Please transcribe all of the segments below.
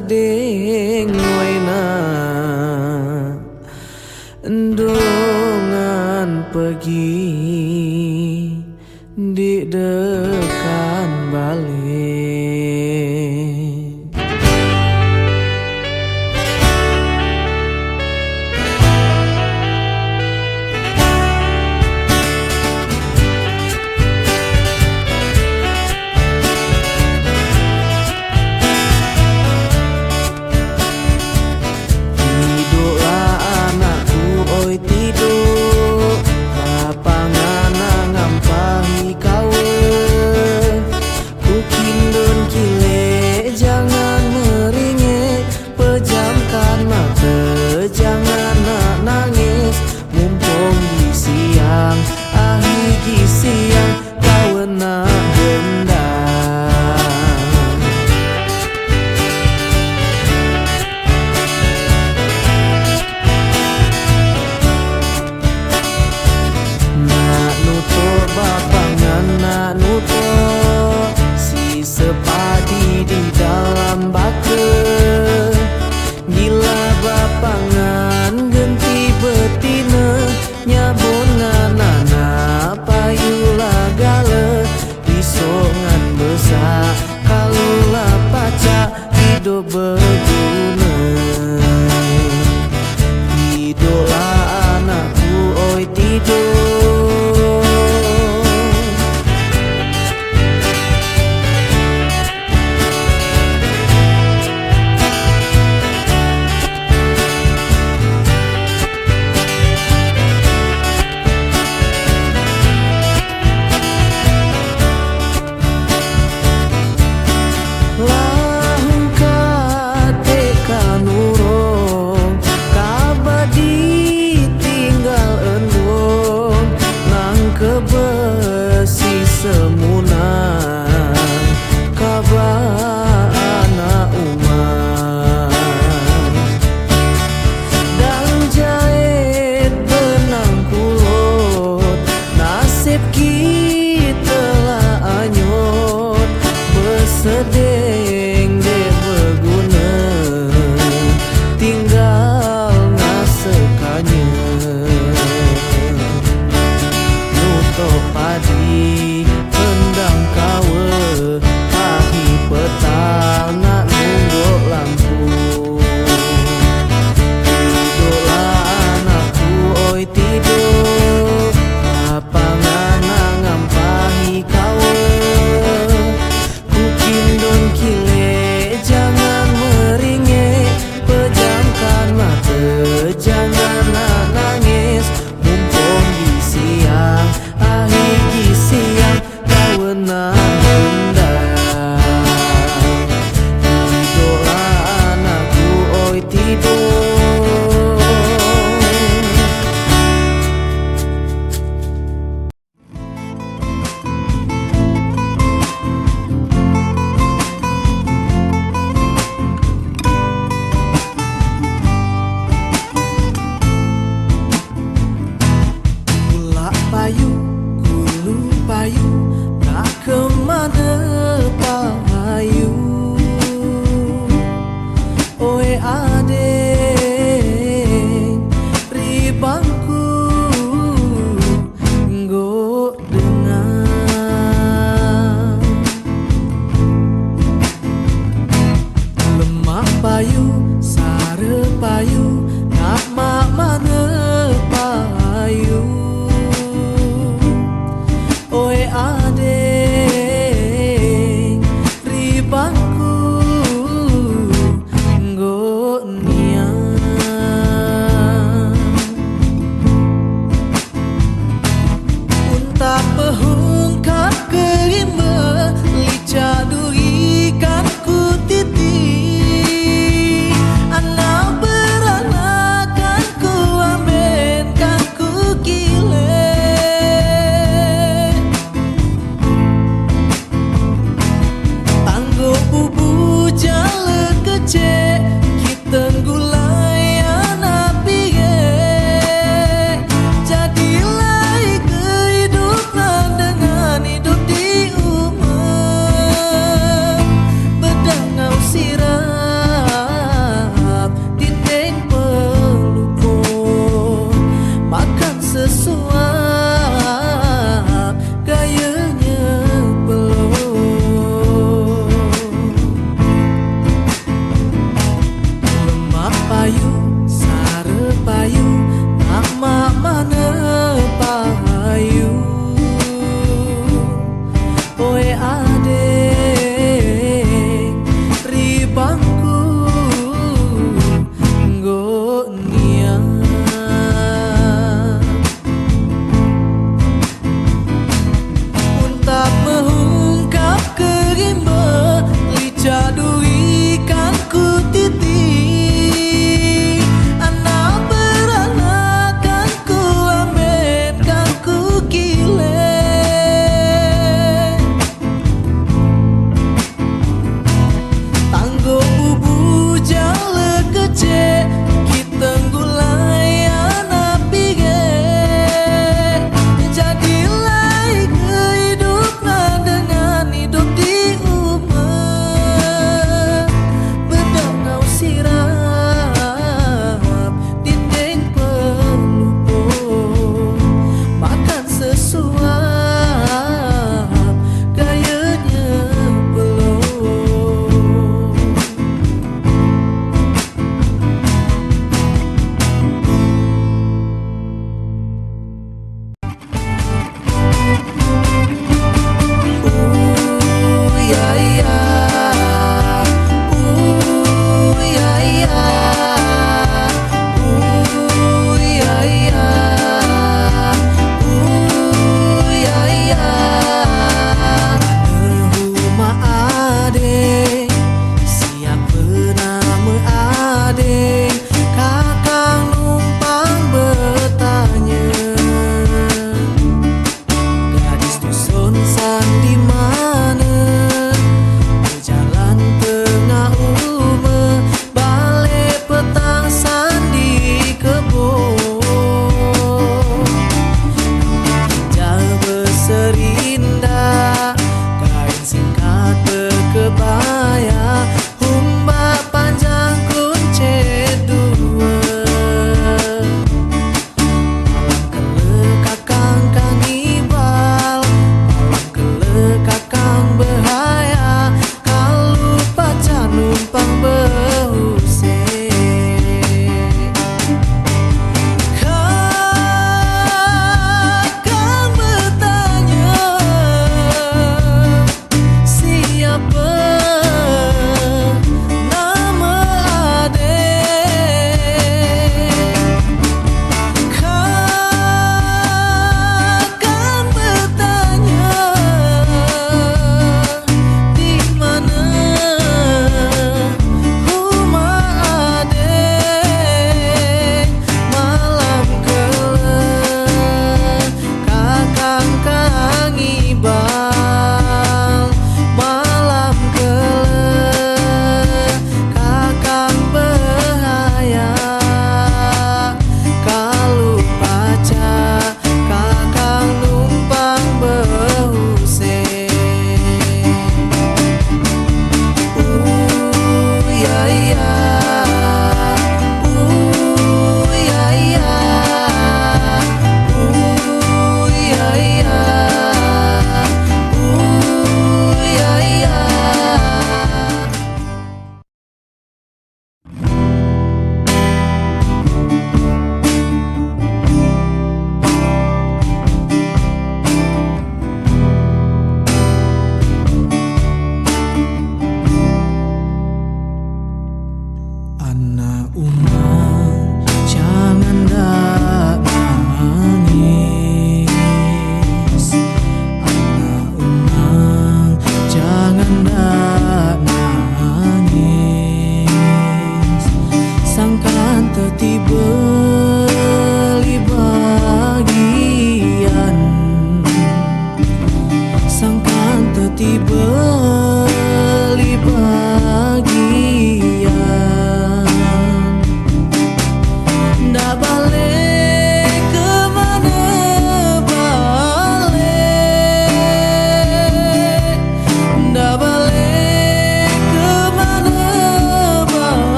ding way na. Dungan pergi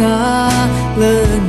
她了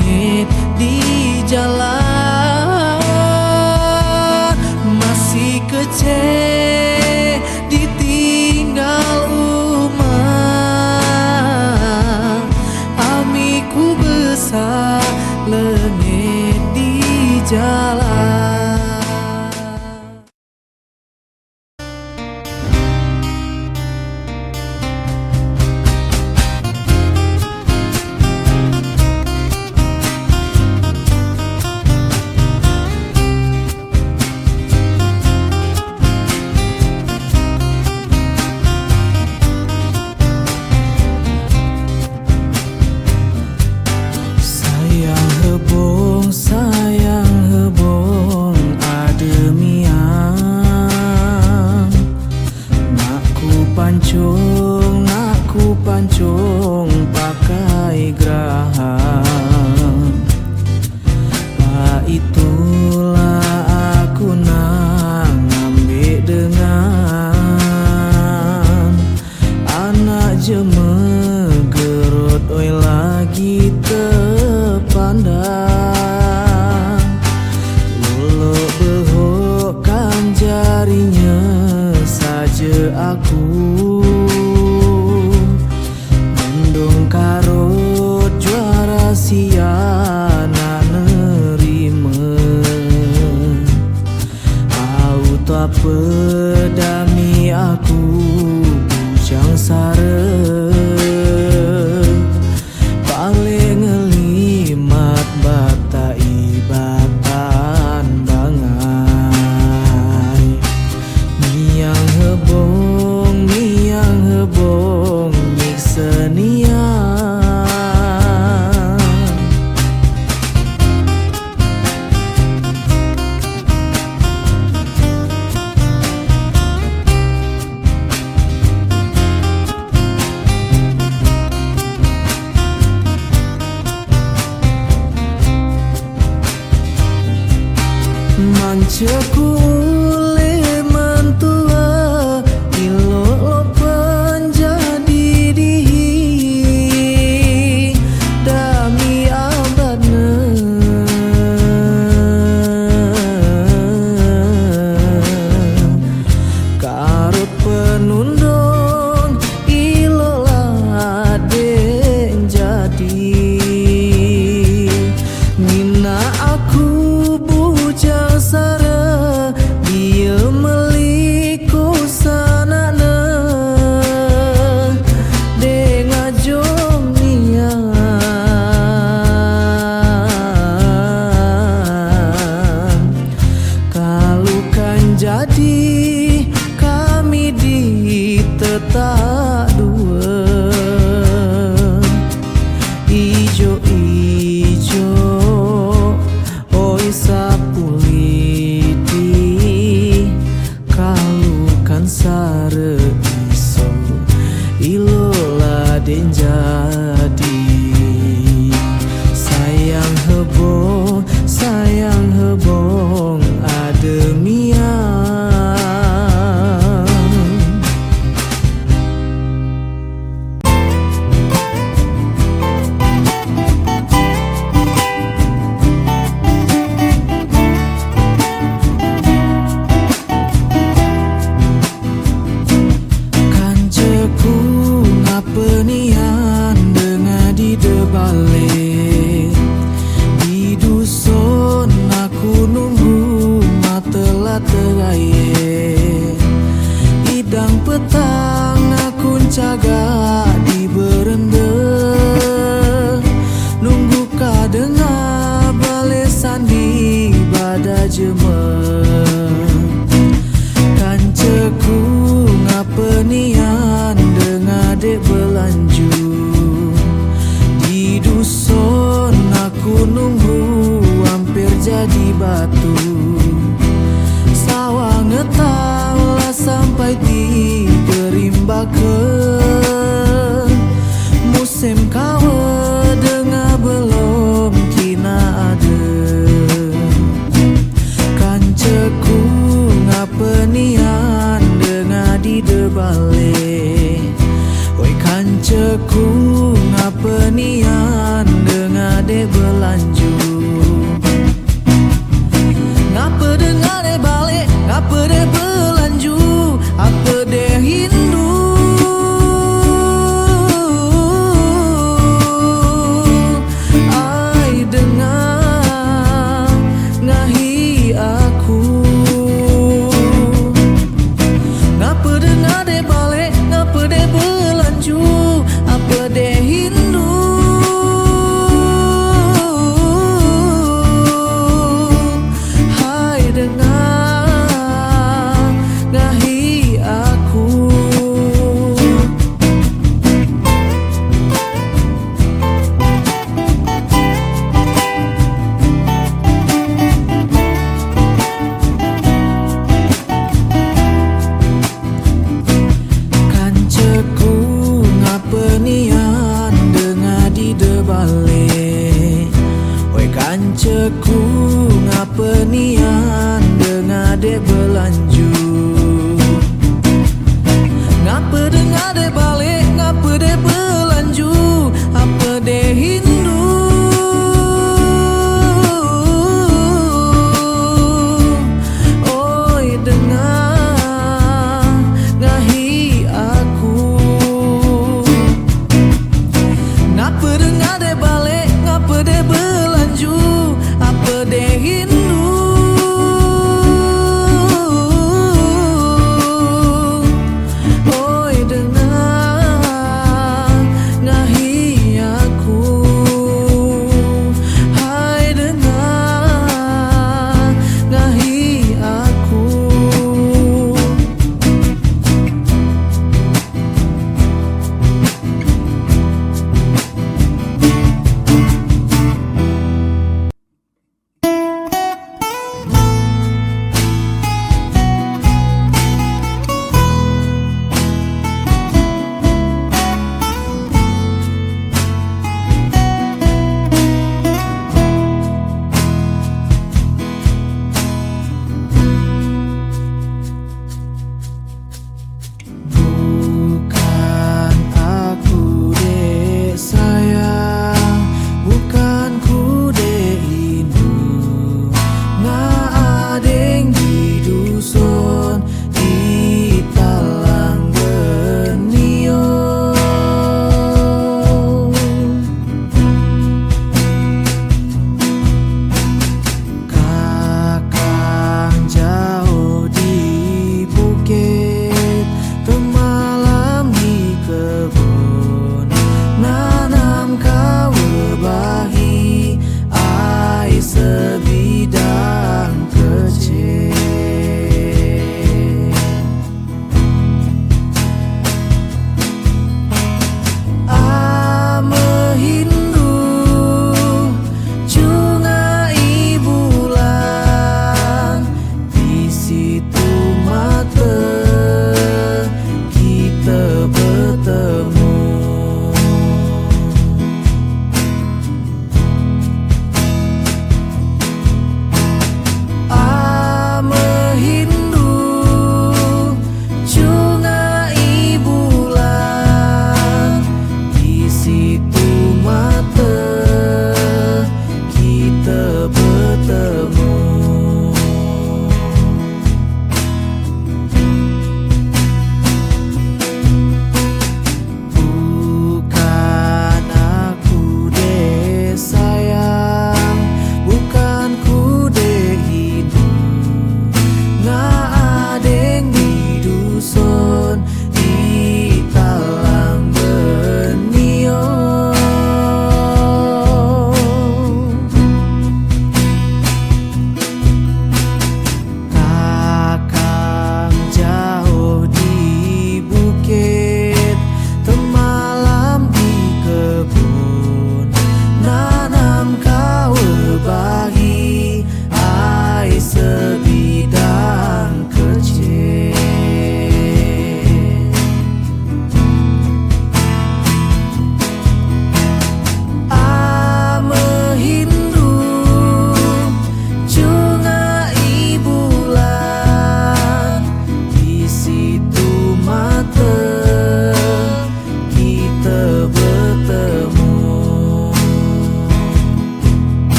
这故。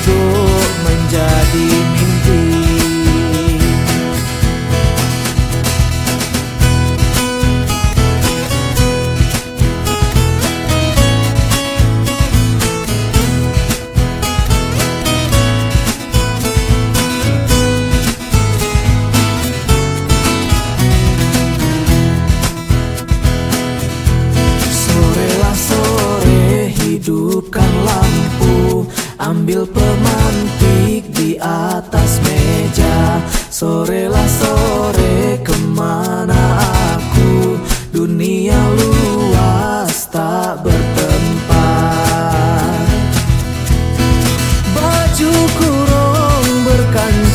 做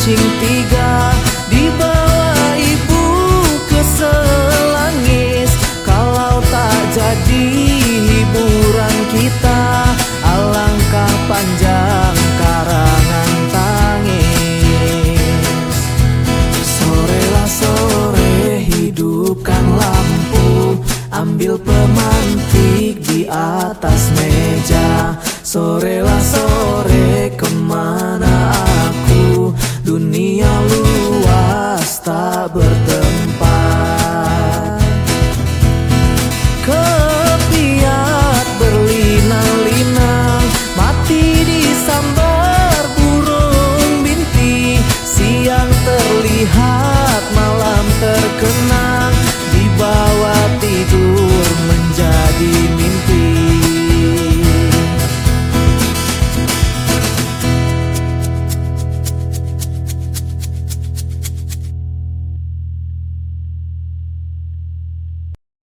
berkancing tiga Dibawa ibu ke selangis Kalau tak jadi hiburan kita Alangkah panjang karangan tangis. Sorelah sore hidupkan lampu Ambil pemantik di atas meja. Sorelah